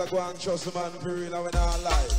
I go and trust the man for real and our not lie.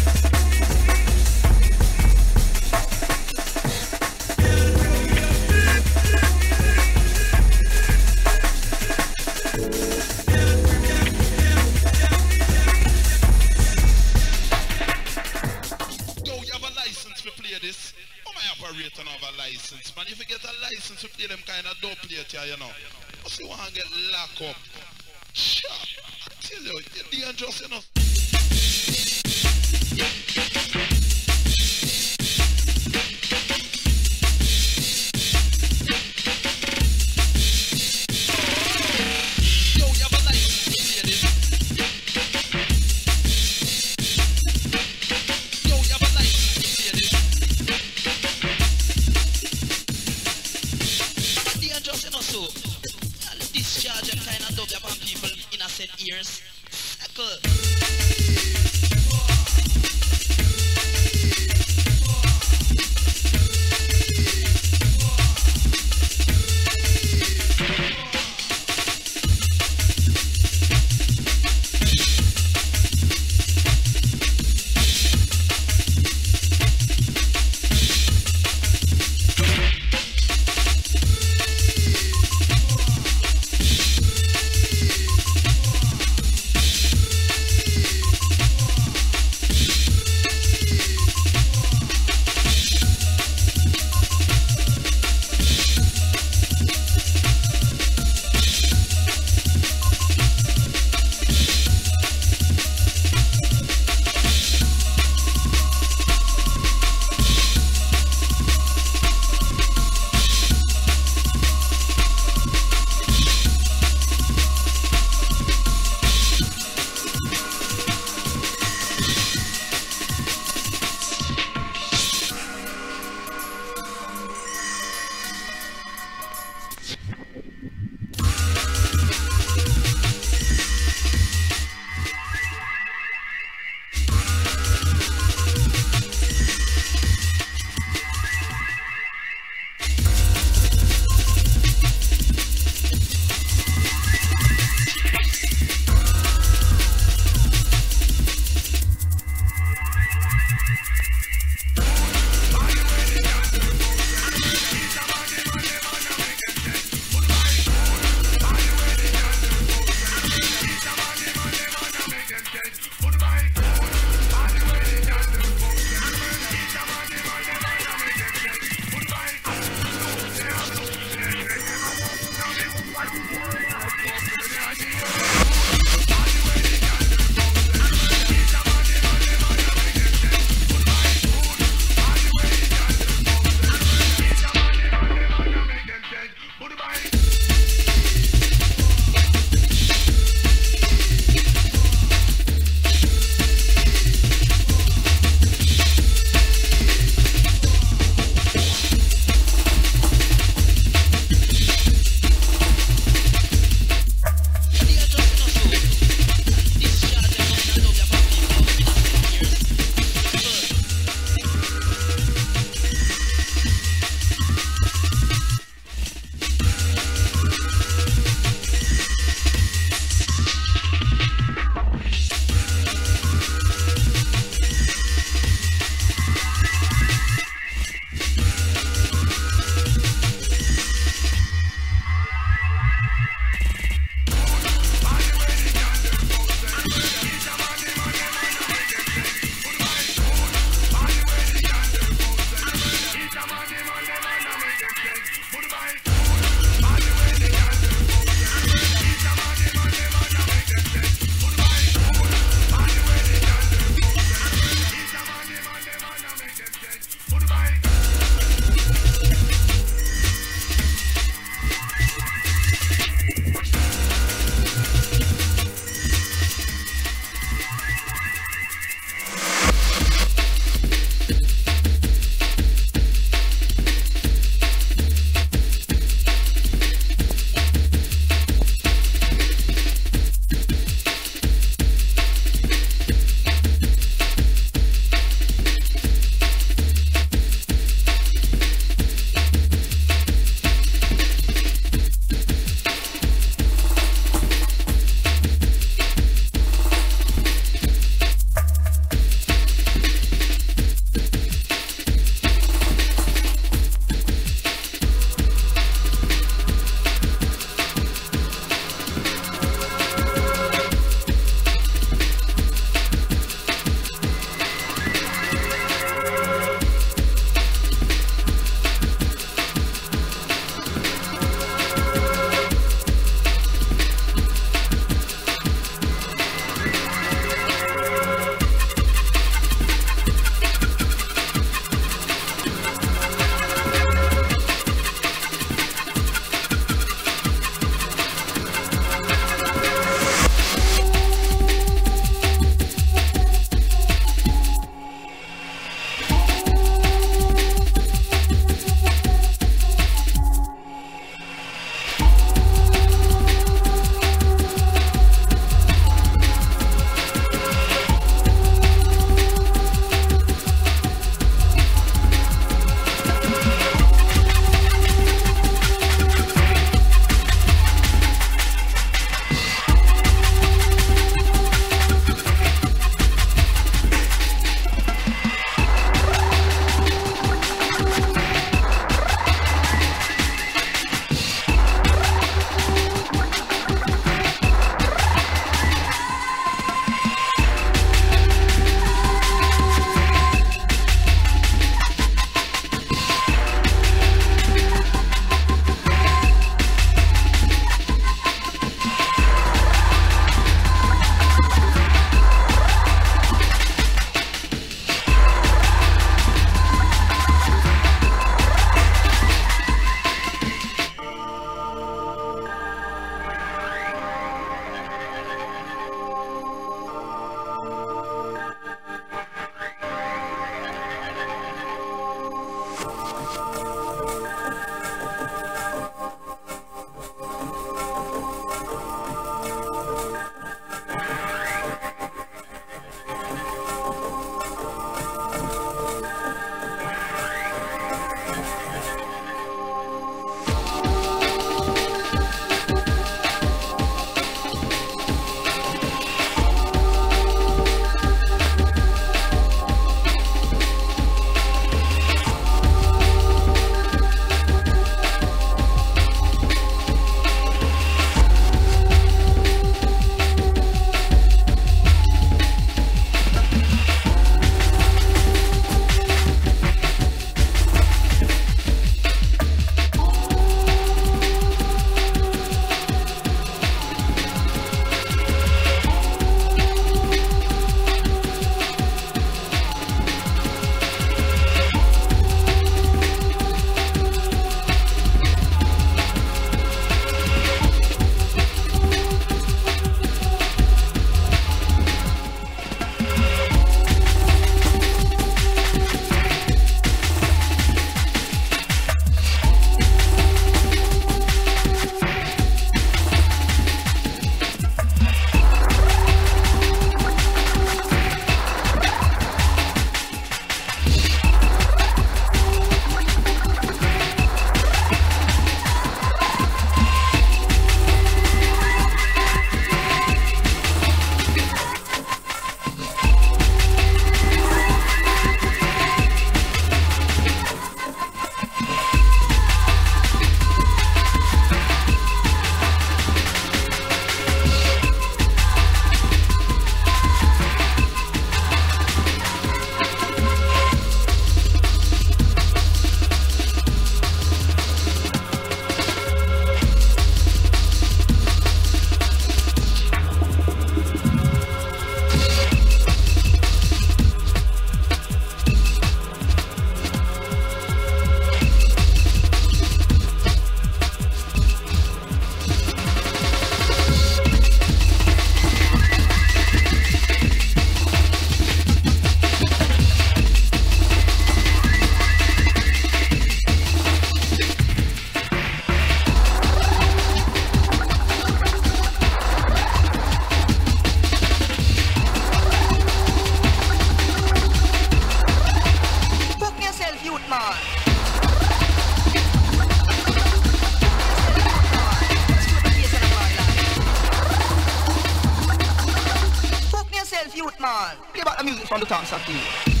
Music from the top, Saki.